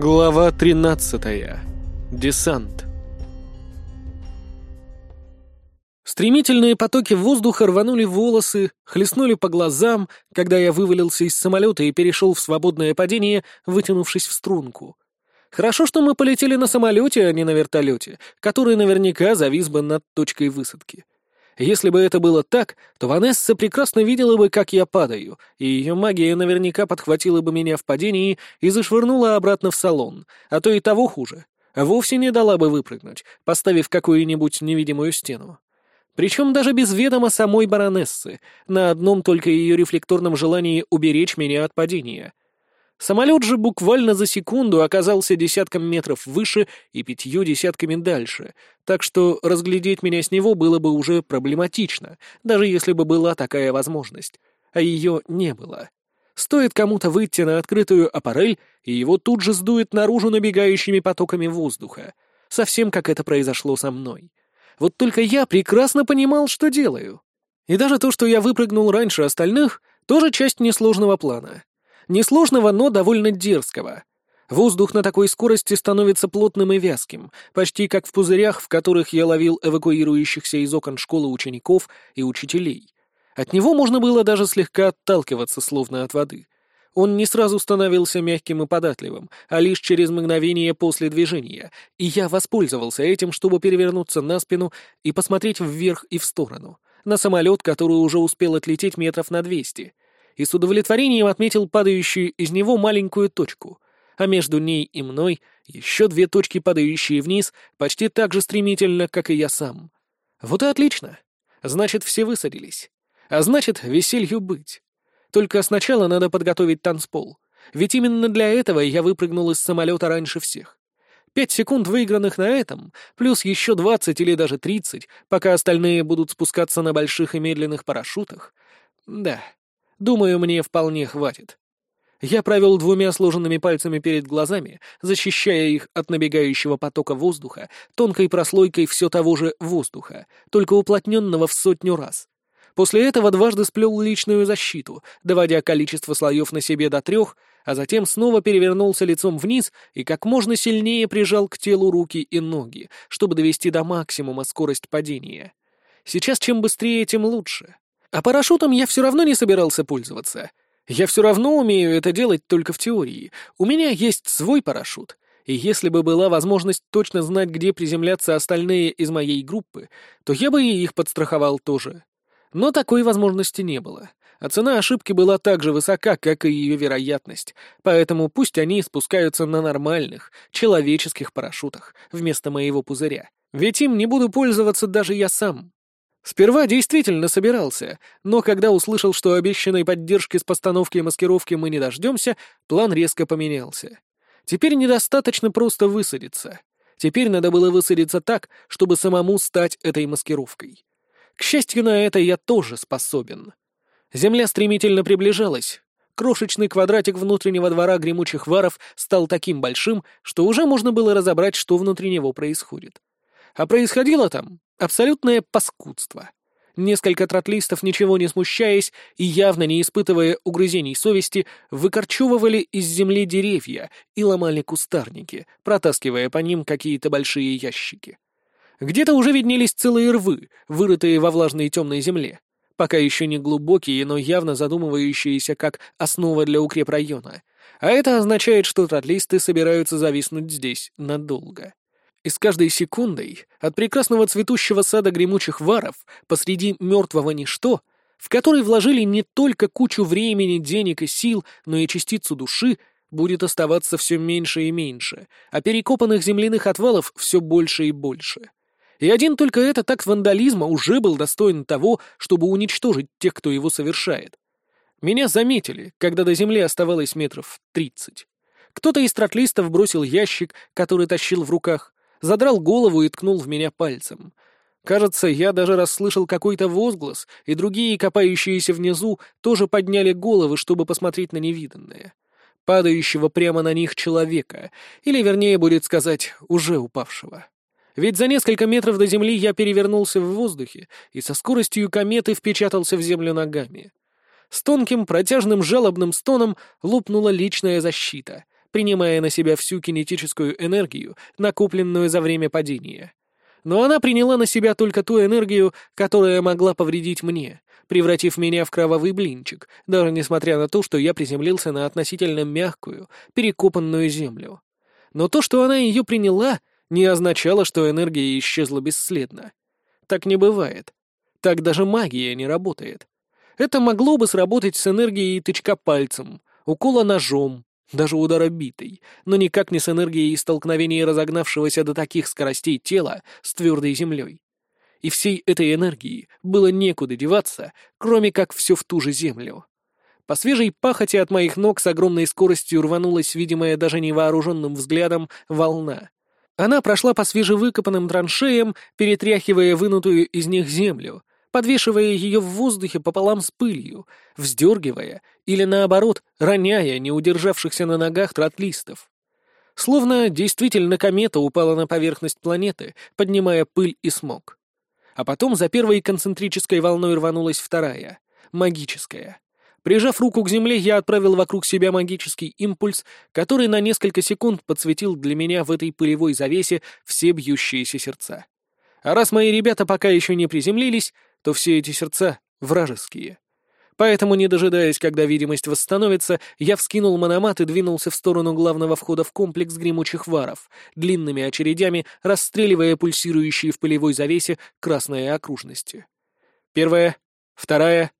Глава 13. Десант. Стремительные потоки воздуха рванули волосы, хлестнули по глазам, когда я вывалился из самолета и перешел в свободное падение, вытянувшись в струнку. Хорошо, что мы полетели на самолете, а не на вертолете, который наверняка завис бы над точкой высадки. Если бы это было так, то Ванесса прекрасно видела бы, как я падаю, и ее магия наверняка подхватила бы меня в падении и зашвырнула обратно в салон, а то и того хуже. Вовсе не дала бы выпрыгнуть, поставив какую-нибудь невидимую стену. Причем даже без ведома самой баронессы, на одном только ее рефлекторном желании уберечь меня от падения — Самолет же буквально за секунду оказался десятком метров выше и пятью десятками дальше, так что разглядеть меня с него было бы уже проблематично, даже если бы была такая возможность. А ее не было. Стоит кому-то выйти на открытую аппарель, и его тут же сдует наружу набегающими потоками воздуха. Совсем как это произошло со мной. Вот только я прекрасно понимал, что делаю. И даже то, что я выпрыгнул раньше остальных, тоже часть несложного плана. Несложного, но довольно дерзкого. Воздух на такой скорости становится плотным и вязким, почти как в пузырях, в которых я ловил эвакуирующихся из окон школы учеников и учителей. От него можно было даже слегка отталкиваться, словно от воды. Он не сразу становился мягким и податливым, а лишь через мгновение после движения, и я воспользовался этим, чтобы перевернуться на спину и посмотреть вверх и в сторону, на самолет, который уже успел отлететь метров на двести — и с удовлетворением отметил падающую из него маленькую точку, а между ней и мной еще две точки, падающие вниз, почти так же стремительно, как и я сам. Вот и отлично. Значит, все высадились. А значит, веселью быть. Только сначала надо подготовить танцпол. Ведь именно для этого я выпрыгнул из самолета раньше всех. Пять секунд выигранных на этом, плюс еще двадцать или даже тридцать, пока остальные будут спускаться на больших и медленных парашютах. Да, Думаю, мне вполне хватит. Я провел двумя сложенными пальцами перед глазами, защищая их от набегающего потока воздуха тонкой прослойкой все того же воздуха, только уплотненного в сотню раз. После этого дважды сплел личную защиту, доводя количество слоев на себе до трех, а затем снова перевернулся лицом вниз и как можно сильнее прижал к телу руки и ноги, чтобы довести до максимума скорость падения. Сейчас чем быстрее, тем лучше. А парашютом я все равно не собирался пользоваться. Я все равно умею это делать только в теории. У меня есть свой парашют. И если бы была возможность точно знать, где приземляться остальные из моей группы, то я бы и их подстраховал тоже. Но такой возможности не было. А цена ошибки была так же высока, как и ее вероятность. Поэтому пусть они спускаются на нормальных, человеческих парашютах вместо моего пузыря. Ведь им не буду пользоваться даже я сам. Сперва действительно собирался, но когда услышал, что обещанной поддержки с постановки и маскировки мы не дождемся, план резко поменялся. Теперь недостаточно просто высадиться. Теперь надо было высадиться так, чтобы самому стать этой маскировкой. К счастью, на это я тоже способен. Земля стремительно приближалась. Крошечный квадратик внутреннего двора гремучих варов стал таким большим, что уже можно было разобрать, что внутри него происходит. А происходило там абсолютное паскудство. Несколько тротлистов, ничего не смущаясь и явно не испытывая угрызений совести, выкорчевывали из земли деревья и ломали кустарники, протаскивая по ним какие-то большие ящики. Где-то уже виднелись целые рвы, вырытые во влажной темной земле, пока еще не глубокие, но явно задумывающиеся как основа для укрепрайона. А это означает, что тротлисты собираются зависнуть здесь надолго. И с каждой секундой от прекрасного цветущего сада гремучих варов посреди мертвого ничто, в который вложили не только кучу времени, денег и сил, но и частицу души, будет оставаться все меньше и меньше, а перекопанных земляных отвалов все больше и больше. И один только этот акт вандализма уже был достоин того, чтобы уничтожить тех, кто его совершает. Меня заметили, когда до земли оставалось метров тридцать. Кто-то из тротлистов бросил ящик, который тащил в руках, задрал голову и ткнул в меня пальцем. Кажется, я даже расслышал какой-то возглас, и другие, копающиеся внизу, тоже подняли головы, чтобы посмотреть на невиданное. Падающего прямо на них человека, или, вернее, будет сказать, уже упавшего. Ведь за несколько метров до земли я перевернулся в воздухе и со скоростью кометы впечатался в землю ногами. С тонким протяжным жалобным стоном лопнула личная защита, принимая на себя всю кинетическую энергию, накопленную за время падения. Но она приняла на себя только ту энергию, которая могла повредить мне, превратив меня в кровавый блинчик, даже несмотря на то, что я приземлился на относительно мягкую, перекопанную землю. Но то, что она ее приняла, не означало, что энергия исчезла бесследно. Так не бывает. Так даже магия не работает. Это могло бы сработать с энергией тычка пальцем, укола ножом, даже удара битой, но никак не с энергией столкновения разогнавшегося до таких скоростей тела с твердой землей. И всей этой энергии было некуда деваться, кроме как все в ту же землю. По свежей пахоте от моих ног с огромной скоростью рванулась, видимая даже невооруженным взглядом, волна. Она прошла по свежевыкопанным траншеям, перетряхивая вынутую из них землю, подвешивая ее в воздухе пополам с пылью, вздергивая или, наоборот, роняя не удержавшихся на ногах тротлистов. Словно действительно комета упала на поверхность планеты, поднимая пыль и смог. А потом за первой концентрической волной рванулась вторая, магическая. Прижав руку к земле, я отправил вокруг себя магический импульс, который на несколько секунд подсветил для меня в этой пылевой завесе все бьющиеся сердца. А раз мои ребята пока еще не приземлились, то все эти сердца вражеские. Поэтому, не дожидаясь, когда видимость восстановится, я вскинул мономат и двинулся в сторону главного входа в комплекс гремучих варов, длинными очередями расстреливая пульсирующие в полевой завесе красные окружности. Первая, вторая,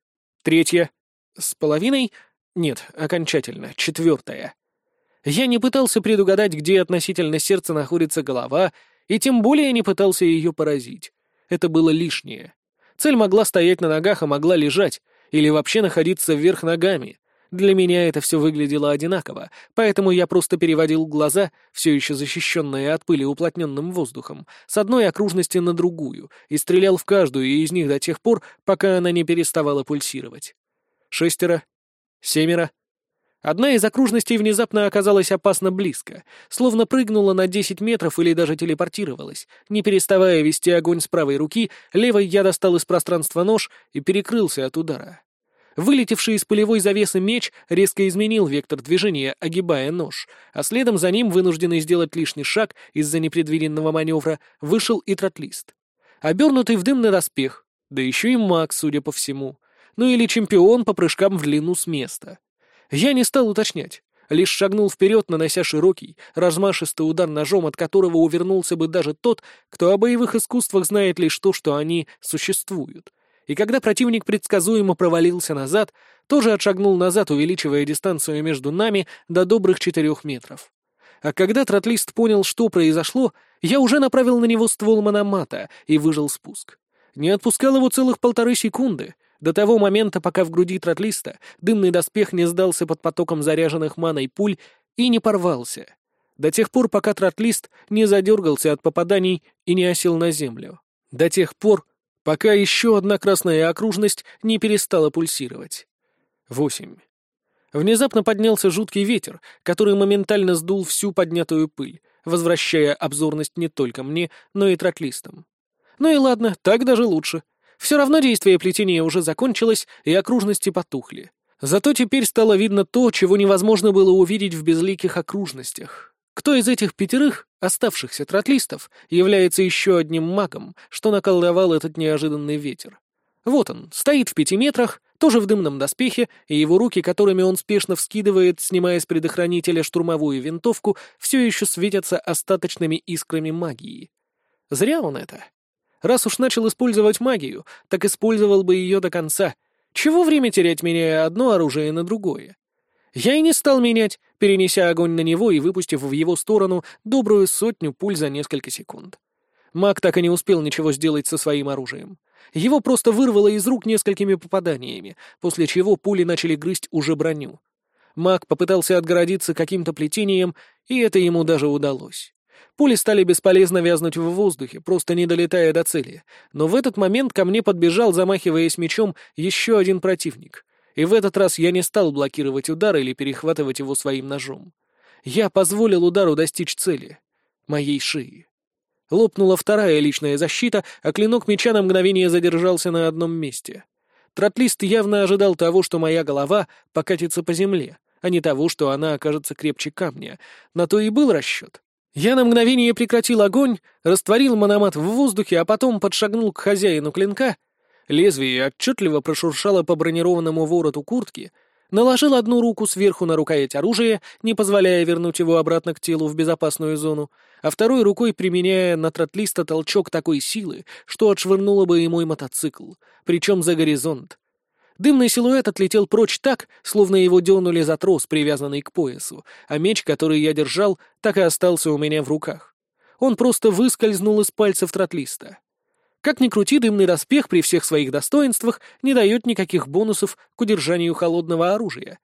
третья, с половиной? Нет, окончательно, четвертая. Я не пытался предугадать, где относительно сердца находится голова, и тем более не пытался ее поразить. Это было лишнее. Цель могла стоять на ногах, а могла лежать, или вообще находиться вверх ногами. Для меня это все выглядело одинаково, поэтому я просто переводил глаза, все еще защищенные от пыли уплотненным воздухом, с одной окружности на другую, и стрелял в каждую из них до тех пор, пока она не переставала пульсировать. Шестеро. Семеро. Одна из окружностей внезапно оказалась опасно близко, словно прыгнула на 10 метров или даже телепортировалась. Не переставая вести огонь с правой руки, левой я достал из пространства нож и перекрылся от удара. Вылетевший из полевой завесы меч резко изменил вектор движения, огибая нож, а следом за ним, вынужденный сделать лишний шаг из-за непредвиденного маневра, вышел и тротлист. Обернутый в дымный доспех, да еще и маг, судя по всему. Ну или чемпион по прыжкам в длину с места. Я не стал уточнять, лишь шагнул вперед, нанося широкий, размашистый удар ножом, от которого увернулся бы даже тот, кто о боевых искусствах знает лишь то, что они существуют. И когда противник предсказуемо провалился назад, тоже отшагнул назад, увеличивая дистанцию между нами до добрых четырех метров. А когда тротлист понял, что произошло, я уже направил на него ствол мономата и выжил спуск. Не отпускал его целых полторы секунды, до того момента, пока в груди тротлиста дымный доспех не сдался под потоком заряженных маной пуль и не порвался. До тех пор, пока тротлист не задергался от попаданий и не осел на землю. До тех пор, пока еще одна красная окружность не перестала пульсировать. Восемь. Внезапно поднялся жуткий ветер, который моментально сдул всю поднятую пыль, возвращая обзорность не только мне, но и тротлистам. Ну и ладно, так даже лучше. Все равно действие плетения уже закончилось, и окружности потухли. Зато теперь стало видно то, чего невозможно было увидеть в безликих окружностях. Кто из этих пятерых, оставшихся тротлистов, является еще одним магом, что наколдовал этот неожиданный ветер? Вот он, стоит в пяти метрах, тоже в дымном доспехе, и его руки, которыми он спешно вскидывает, снимая с предохранителя штурмовую винтовку, все еще светятся остаточными искрами магии. Зря он это. Раз уж начал использовать магию, так использовал бы ее до конца. Чего время терять, меняя одно оружие на другое? Я и не стал менять, перенеся огонь на него и выпустив в его сторону добрую сотню пуль за несколько секунд. Маг так и не успел ничего сделать со своим оружием. Его просто вырвало из рук несколькими попаданиями, после чего пули начали грызть уже броню. Маг попытался отгородиться каким-то плетением, и это ему даже удалось. Пули стали бесполезно вязнуть в воздухе, просто не долетая до цели. Но в этот момент ко мне подбежал, замахиваясь мечом, еще один противник. И в этот раз я не стал блокировать удар или перехватывать его своим ножом. Я позволил удару достичь цели — моей шеи. Лопнула вторая личная защита, а клинок меча на мгновение задержался на одном месте. Тротлист явно ожидал того, что моя голова покатится по земле, а не того, что она окажется крепче камня. На то и был расчет. Я на мгновение прекратил огонь, растворил мономат в воздухе, а потом подшагнул к хозяину клинка. Лезвие отчетливо прошуршало по бронированному вороту куртки, наложил одну руку сверху на рукоять оружия, не позволяя вернуть его обратно к телу в безопасную зону, а второй рукой применяя на тротлиста толчок такой силы, что отшвырнуло бы и мой мотоцикл, причем за горизонт. Дымный силуэт отлетел прочь так, словно его дернули за трос, привязанный к поясу, а меч, который я держал, так и остался у меня в руках. Он просто выскользнул из пальцев тротлиста. Как ни крути, дымный доспех при всех своих достоинствах не дает никаких бонусов к удержанию холодного оружия.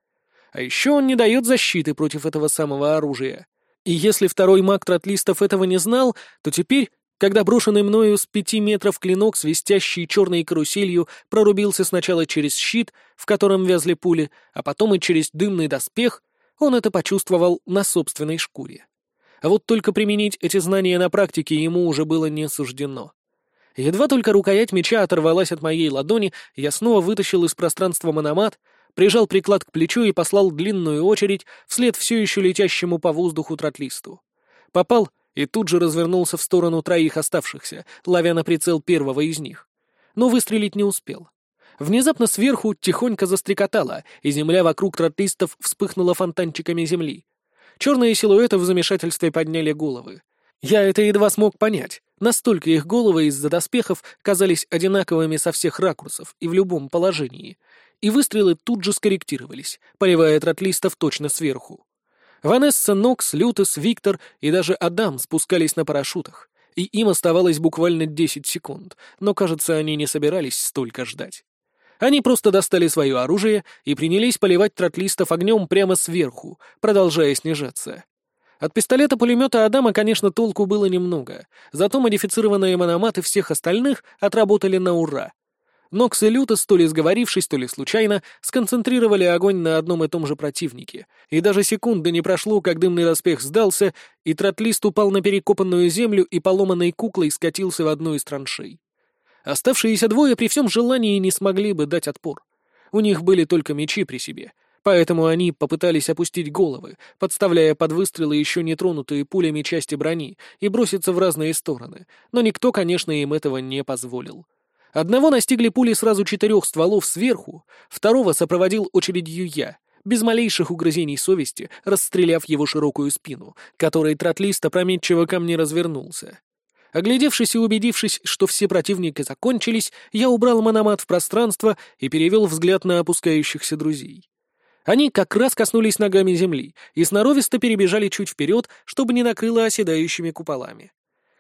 А еще он не дает защиты против этого самого оружия. И если второй маг тротлистов этого не знал, то теперь, когда брошенный мною с пяти метров клинок, свистящий черной каруселью, прорубился сначала через щит, в котором вязли пули, а потом и через дымный доспех, он это почувствовал на собственной шкуре. А вот только применить эти знания на практике ему уже было не суждено. Едва только рукоять меча оторвалась от моей ладони, я снова вытащил из пространства мономат, прижал приклад к плечу и послал длинную очередь вслед все еще летящему по воздуху тротлисту. Попал и тут же развернулся в сторону троих оставшихся, ловя на прицел первого из них. Но выстрелить не успел. Внезапно сверху тихонько застрекотало, и земля вокруг тротлистов вспыхнула фонтанчиками земли. Черные силуэты в замешательстве подняли головы. Я это едва смог понять. Настолько их головы из-за доспехов казались одинаковыми со всех ракурсов и в любом положении. И выстрелы тут же скорректировались, поливая тротлистов точно сверху. Ванесса, Нокс, Лютес, Виктор и даже Адам спускались на парашютах, и им оставалось буквально 10 секунд, но, кажется, они не собирались столько ждать. Они просто достали свое оружие и принялись поливать тротлистов огнем прямо сверху, продолжая снижаться. От пистолета-пулемета Адама, конечно, толку было немного, зато модифицированные мономаты всех остальных отработали на ура. Нокс и Лютос, то ли сговорившись, то ли случайно, сконцентрировали огонь на одном и том же противнике, и даже секунды не прошло, как дымный доспех сдался, и тротлист упал на перекопанную землю и поломанной куклой скатился в одну из траншей. Оставшиеся двое при всем желании не смогли бы дать отпор. У них были только мечи при себе — Поэтому они попытались опустить головы, подставляя под выстрелы еще не тронутые пулями части брони, и броситься в разные стороны, но никто, конечно, им этого не позволил. Одного настигли пули сразу четырех стволов сверху, второго сопроводил очередью я, без малейших угрызений совести, расстреляв его широкую спину, которой тротлист опрометчиво ко мне развернулся. Оглядевшись и убедившись, что все противники закончились, я убрал мономат в пространство и перевел взгляд на опускающихся друзей. Они как раз коснулись ногами земли и сноровисто перебежали чуть вперед, чтобы не накрыло оседающими куполами.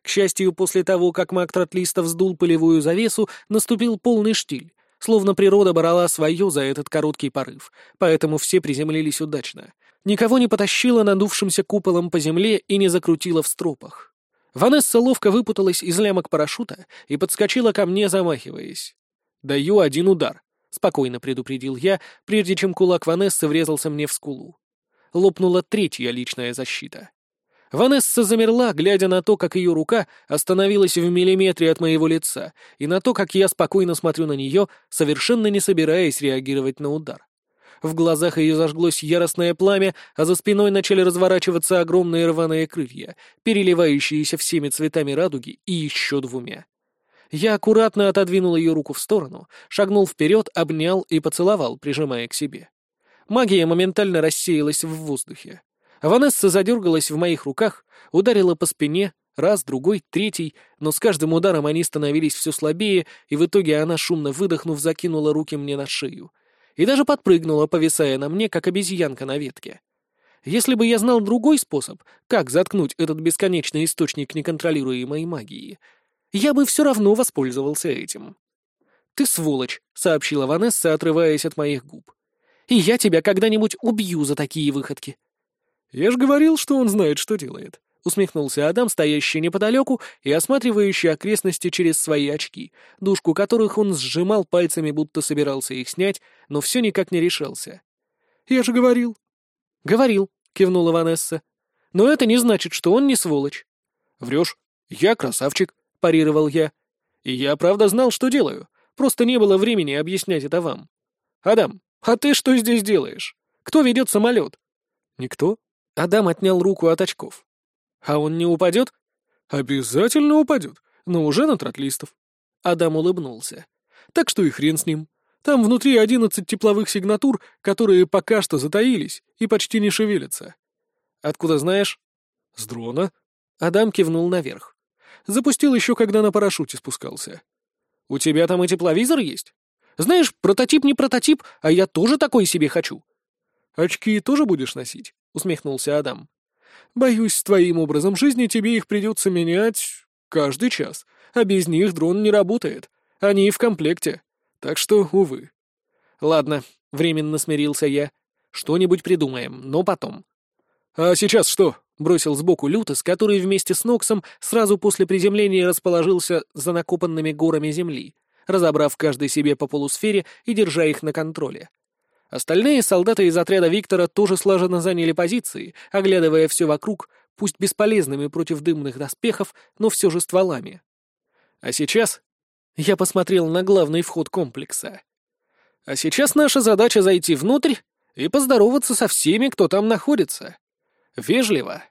К счастью, после того, как маг Тротлиста вздул полевую завесу, наступил полный штиль, словно природа брала свое за этот короткий порыв, поэтому все приземлились удачно. Никого не потащило надувшимся куполом по земле и не закрутило в стропах. Ванесса ловко выпуталась из лямок парашюта и подскочила ко мне, замахиваясь. Даю один удар. — спокойно предупредил я, прежде чем кулак Ванессы врезался мне в скулу. Лопнула третья личная защита. Ванесса замерла, глядя на то, как ее рука остановилась в миллиметре от моего лица, и на то, как я спокойно смотрю на нее, совершенно не собираясь реагировать на удар. В глазах ее зажглось яростное пламя, а за спиной начали разворачиваться огромные рваные крылья, переливающиеся всеми цветами радуги и еще двумя. Я аккуратно отодвинул ее руку в сторону, шагнул вперед, обнял и поцеловал, прижимая к себе. Магия моментально рассеялась в воздухе. Ванесса задергалась в моих руках, ударила по спине, раз, другой, третий, но с каждым ударом они становились все слабее, и в итоге она, шумно выдохнув, закинула руки мне на шею. И даже подпрыгнула, повисая на мне, как обезьянка на ветке. Если бы я знал другой способ, как заткнуть этот бесконечный источник неконтролируемой магии, я бы все равно воспользовался этим. «Ты сволочь», — сообщила Ванесса, отрываясь от моих губ. «И я тебя когда-нибудь убью за такие выходки». «Я ж говорил, что он знает, что делает», — усмехнулся Адам, стоящий неподалеку и осматривающий окрестности через свои очки, дужку которых он сжимал пальцами, будто собирался их снять, но все никак не решался. «Я же говорил». «Говорил», — кивнула Ванесса. «Но это не значит, что он не сволочь». «Врешь. Я красавчик», — парировал я. «И я правда знал, что делаю. Просто не было времени объяснять это вам. Адам, а ты что здесь делаешь? Кто ведет самолет?» «Никто». Адам отнял руку от очков. «А он не упадет?» «Обязательно упадет, но уже на тротлистов». Адам улыбнулся. «Так что и хрен с ним. Там внутри одиннадцать тепловых сигнатур, которые пока что затаились и почти не шевелятся». «Откуда знаешь?» «С дрона». Адам кивнул наверх. Запустил еще, когда на парашюте спускался. «У тебя там и тепловизор есть? Знаешь, прототип не прототип, а я тоже такой себе хочу». «Очки тоже будешь носить?» — усмехнулся Адам. «Боюсь, твоим образом жизни тебе их придется менять каждый час, а без них дрон не работает. Они и в комплекте. Так что, увы». «Ладно», — временно смирился я. «Что-нибудь придумаем, но потом». «А сейчас что?» — бросил сбоку Лютос, который вместе с Ноксом сразу после приземления расположился за накопанными горами земли, разобрав каждый себе по полусфере и держа их на контроле. Остальные солдаты из отряда Виктора тоже слаженно заняли позиции, оглядывая все вокруг, пусть бесполезными против дымных доспехов, но все же стволами. А сейчас я посмотрел на главный вход комплекса. А сейчас наша задача зайти внутрь и поздороваться со всеми, кто там находится. Вежливо,